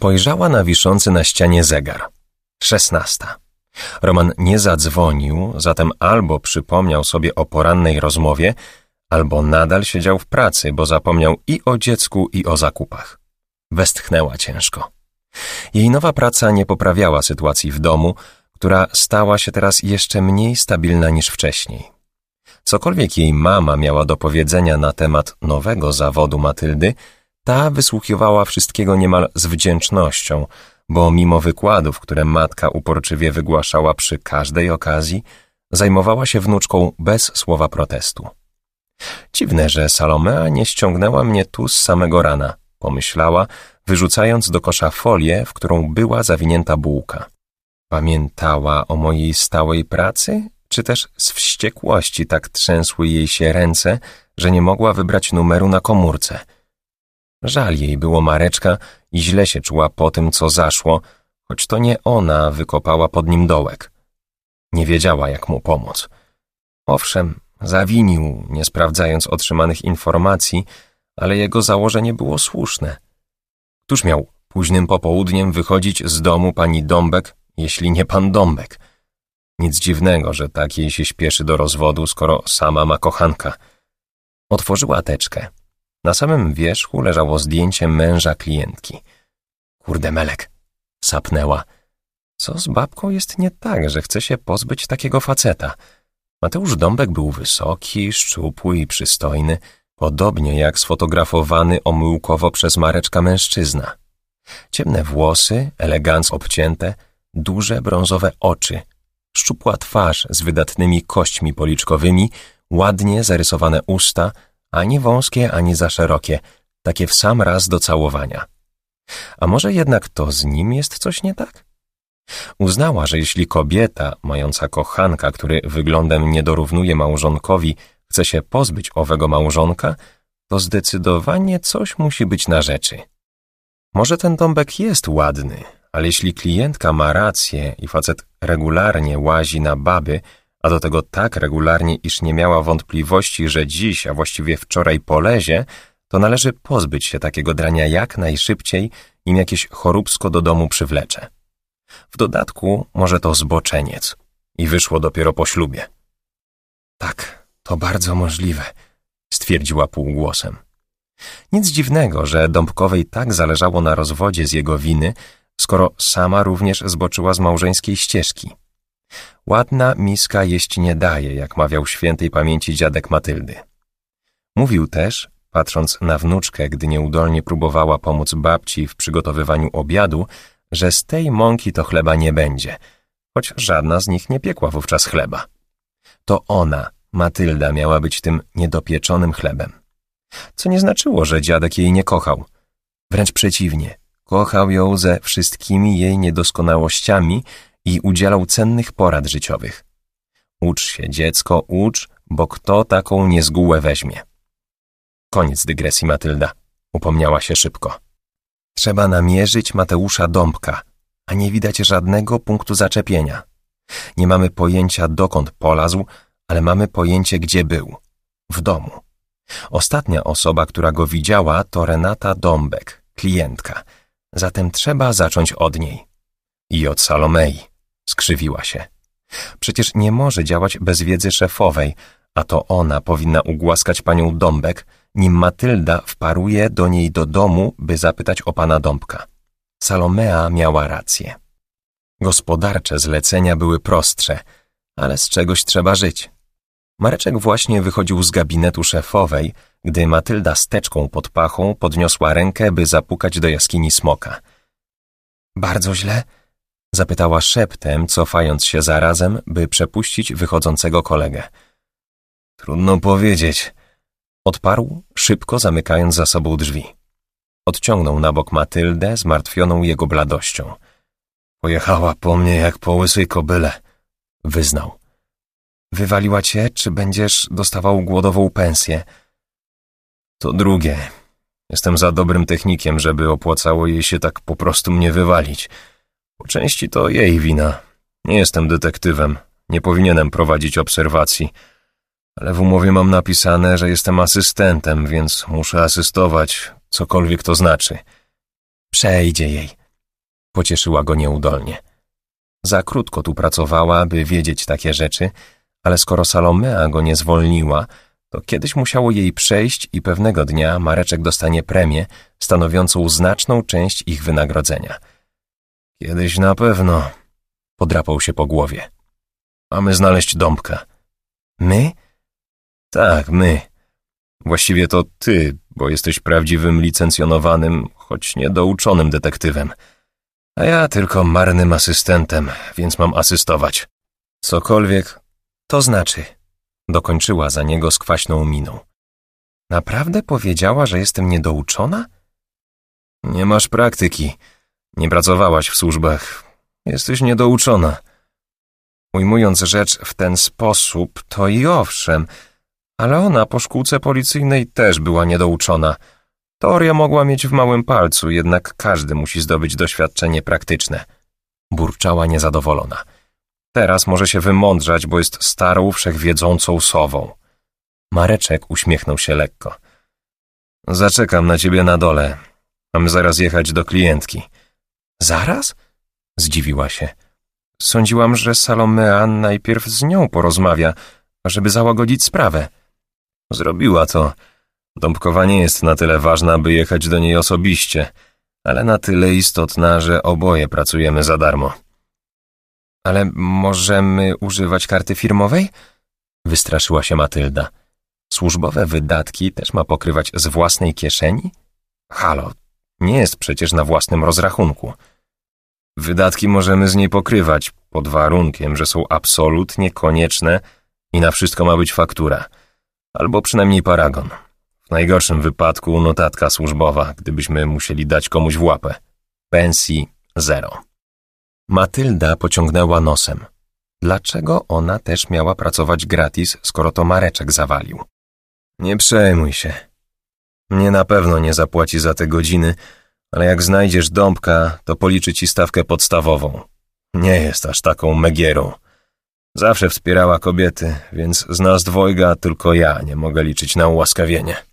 Spojrzała na wiszący na ścianie zegar. Szesnasta. Roman nie zadzwonił, zatem albo przypomniał sobie o porannej rozmowie, albo nadal siedział w pracy, bo zapomniał i o dziecku, i o zakupach. Westchnęła ciężko. Jej nowa praca nie poprawiała sytuacji w domu, która stała się teraz jeszcze mniej stabilna niż wcześniej. Cokolwiek jej mama miała do powiedzenia na temat nowego zawodu Matyldy, ta wysłuchiwała wszystkiego niemal z wdzięcznością, bo mimo wykładów, które matka uporczywie wygłaszała przy każdej okazji, zajmowała się wnuczką bez słowa protestu. Dziwne, że Salomea nie ściągnęła mnie tu z samego rana, pomyślała, wyrzucając do kosza folię, w którą była zawinięta bułka. Pamiętała o mojej stałej pracy, czy też z wściekłości tak trzęsły jej się ręce, że nie mogła wybrać numeru na komórce. Żal jej było Mareczka i źle się czuła po tym, co zaszło, choć to nie ona wykopała pod nim dołek. Nie wiedziała, jak mu pomóc. Owszem, zawinił, nie sprawdzając otrzymanych informacji, ale jego założenie było słuszne. Któż miał późnym popołudniem wychodzić z domu pani Dąbek, jeśli nie pan Dąbek? Nic dziwnego, że tak jej się śpieszy do rozwodu, skoro sama ma kochanka. Otworzyła teczkę. Na samym wierzchu leżało zdjęcie męża klientki. Kurde melek, sapnęła. Co z babką jest nie tak, że chce się pozbyć takiego faceta? Mateusz Dąbek był wysoki, szczupły i przystojny, podobnie jak sfotografowany omyłkowo przez Mareczka mężczyzna. Ciemne włosy, elegancko obcięte, duże brązowe oczy, szczupła twarz z wydatnymi kośćmi policzkowymi, ładnie zarysowane usta, ani wąskie, ani za szerokie, takie w sam raz do całowania. A może jednak to z nim jest coś nie tak? Uznała, że jeśli kobieta, mająca kochanka, który wyglądem nie dorównuje małżonkowi, chce się pozbyć owego małżonka, to zdecydowanie coś musi być na rzeczy. Może ten dąbek jest ładny, ale jeśli klientka ma rację i facet regularnie łazi na baby, a do tego tak regularnie, iż nie miała wątpliwości, że dziś, a właściwie wczoraj polezie, to należy pozbyć się takiego drania jak najszybciej, nim jakieś choróbsko do domu przywlecze. W dodatku może to zboczeniec i wyszło dopiero po ślubie. Tak, to bardzo możliwe, stwierdziła półgłosem. Nic dziwnego, że Dąbkowej tak zależało na rozwodzie z jego winy, skoro sama również zboczyła z małżeńskiej ścieżki. Ładna miska jeść nie daje, jak mawiał świętej pamięci dziadek Matyldy. Mówił też, patrząc na wnuczkę, gdy nieudolnie próbowała pomóc babci w przygotowywaniu obiadu, że z tej mąki to chleba nie będzie, choć żadna z nich nie piekła wówczas chleba. To ona, Matylda, miała być tym niedopieczonym chlebem. Co nie znaczyło, że dziadek jej nie kochał. Wręcz przeciwnie, kochał ją ze wszystkimi jej niedoskonałościami i udzielał cennych porad życiowych. Ucz się, dziecko, ucz, bo kto taką niezgółę weźmie? Koniec dygresji, Matylda, upomniała się szybko. Trzeba namierzyć Mateusza Dąbka, a nie widać żadnego punktu zaczepienia. Nie mamy pojęcia dokąd polazł, ale mamy pojęcie gdzie był. W domu. Ostatnia osoba, która go widziała, to Renata Dąbek, klientka. Zatem trzeba zacząć od niej. I od Salomei. Skrzywiła się. Przecież nie może działać bez wiedzy szefowej, a to ona powinna ugłaskać panią Dąbek, nim Matylda wparuje do niej do domu, by zapytać o pana Dąbka. Salomea miała rację. Gospodarcze zlecenia były prostsze, ale z czegoś trzeba żyć. Mareczek właśnie wychodził z gabinetu szefowej, gdy Matylda z teczką pod pachą podniosła rękę, by zapukać do jaskini smoka. Bardzo źle? Zapytała szeptem, cofając się zarazem, by przepuścić wychodzącego kolegę. Trudno powiedzieć. Odparł, szybko zamykając za sobą drzwi. Odciągnął na bok Matyldę, zmartwioną jego bladością. Pojechała po mnie jak po łysej kobyle. Wyznał. Wywaliła cię, czy będziesz dostawał głodową pensję? To drugie. Jestem za dobrym technikiem, żeby opłacało jej się tak po prostu mnie wywalić. Po części to jej wina. Nie jestem detektywem. Nie powinienem prowadzić obserwacji. Ale w umowie mam napisane, że jestem asystentem, więc muszę asystować, cokolwiek to znaczy. Przejdzie jej. Pocieszyła go nieudolnie. Za krótko tu pracowała, by wiedzieć takie rzeczy, ale skoro Salomea go nie zwolniła, to kiedyś musiało jej przejść i pewnego dnia Mareczek dostanie premię stanowiącą znaczną część ich wynagrodzenia. Kiedyś na pewno, podrapał się po głowie. Mamy znaleźć Dąbka. My? Tak, my. Właściwie to ty, bo jesteś prawdziwym licencjonowanym, choć niedouczonym detektywem. A ja tylko marnym asystentem, więc mam asystować. Cokolwiek to znaczy, dokończyła za niego z kwaśną miną. Naprawdę powiedziała, że jestem niedouczona? Nie masz praktyki. Nie pracowałaś w służbach. Jesteś niedouczona. Ujmując rzecz w ten sposób, to i owszem, ale ona po szkółce policyjnej też była niedouczona. Teoria mogła mieć w małym palcu, jednak każdy musi zdobyć doświadczenie praktyczne. Burczała niezadowolona. Teraz może się wymądrzać, bo jest starą, wszechwiedzącą sową. Mareczek uśmiechnął się lekko. Zaczekam na ciebie na dole. Mam zaraz jechać do klientki. Zaraz? Zdziwiła się. Sądziłam, że Salomea najpierw z nią porozmawia, żeby załagodzić sprawę. Zrobiła to. Dąbkowa nie jest na tyle ważna, by jechać do niej osobiście, ale na tyle istotna, że oboje pracujemy za darmo. Ale możemy używać karty firmowej? Wystraszyła się Matylda. Służbowe wydatki też ma pokrywać z własnej kieszeni? Halo, nie jest przecież na własnym rozrachunku. Wydatki możemy z niej pokrywać, pod warunkiem, że są absolutnie konieczne i na wszystko ma być faktura. Albo przynajmniej paragon. W najgorszym wypadku notatka służbowa, gdybyśmy musieli dać komuś w łapę. Pensji zero. Matylda pociągnęła nosem. Dlaczego ona też miała pracować gratis, skoro to Mareczek zawalił? Nie przejmuj się. Mnie na pewno nie zapłaci za te godziny, ale jak znajdziesz dąbka, to policzy ci stawkę podstawową. Nie jest aż taką megierą. Zawsze wspierała kobiety, więc z nas dwojga tylko ja nie mogę liczyć na ułaskawienie.